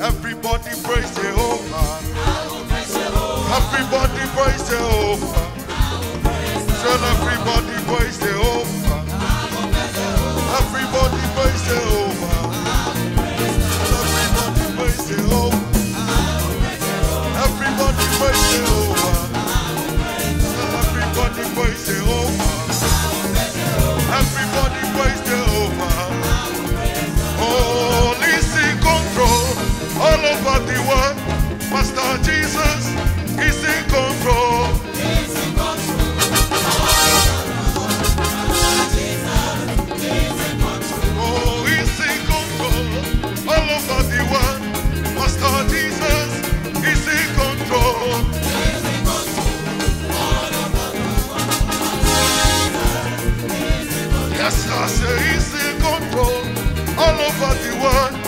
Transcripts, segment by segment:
Everybody praise Jehovah. Lord. Everybody praise Jehovah. Tell everybody praise Jehovah. Everybody praise Jehovah. Everybody praise Jehovah. Everybody praise Jehovah. Everybody praise Jehovah. Everybody praise Jehovah. I say easy in control all over the world.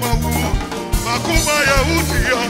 mawu makumba ya utia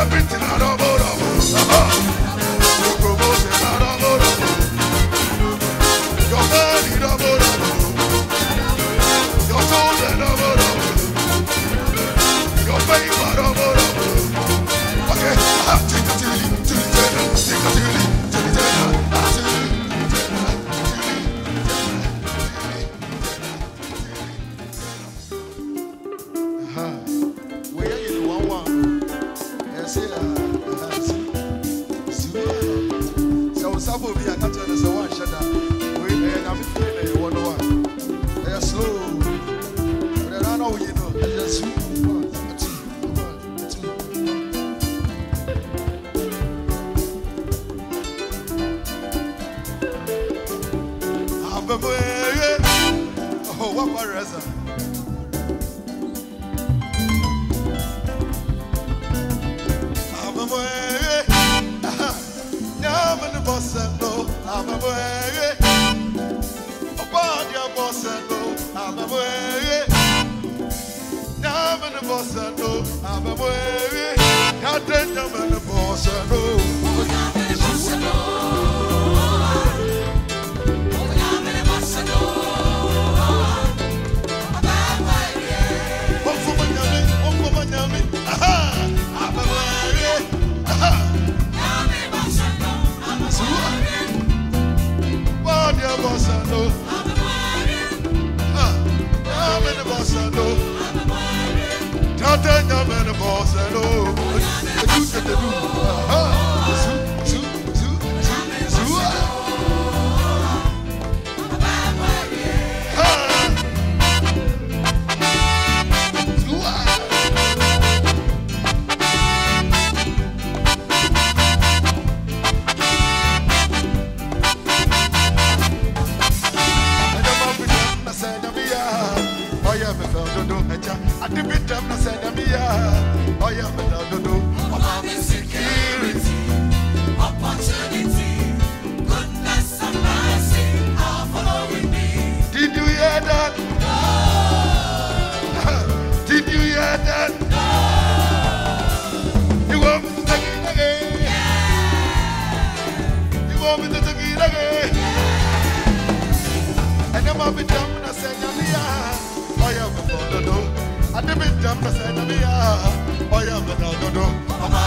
everything I know about. kwa reza Amamwe Nyamu ni bossa no. Amamwe Obadi a bossa no. Amamwe Nyamu ni bossa no. Amamwe Kate nyamu ni bossa no. Amamwe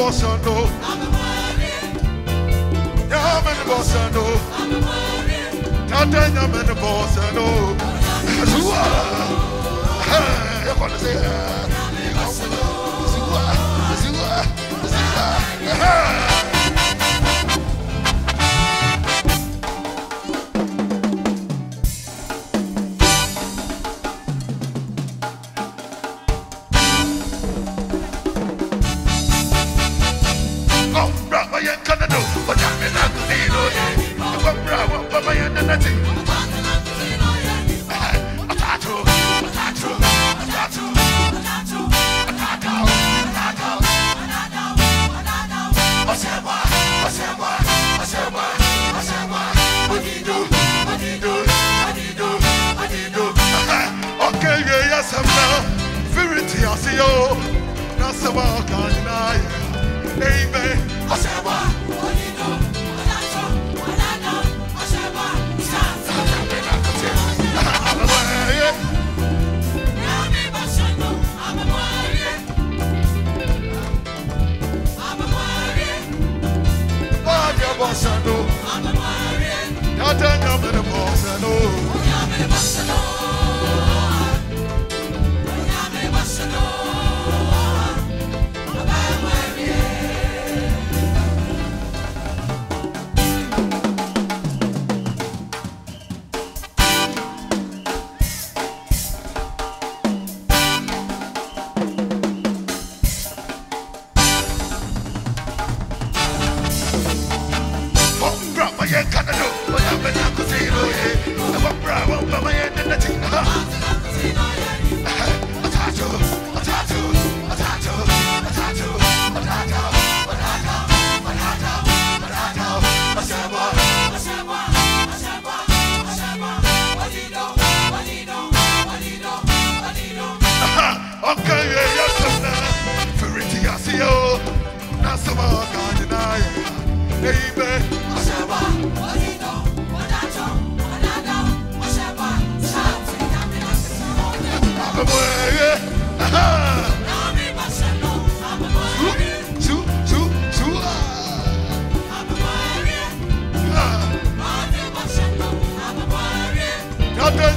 bossa no. Yamene bossa no. Tata yamene bossa no. You're gonna say. Uh, passador. O diabo ele é passador.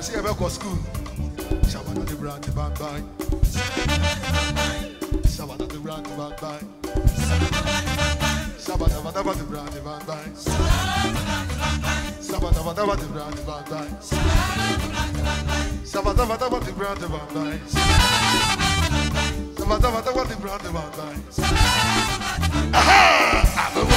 me say ebeko school. Shabada the brand the bad boy. Shabada the brand the bad boy. Shabada the brand the brand the bad boy. Shabada the brand the brand the bad boy. Shabada the brand the brand the bad boy. Shabada the brand the brand the bad boy. Aha!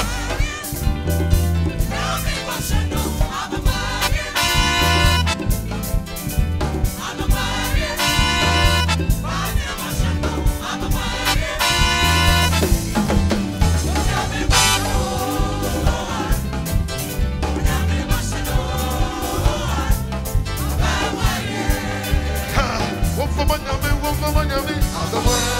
I'm go on your beat.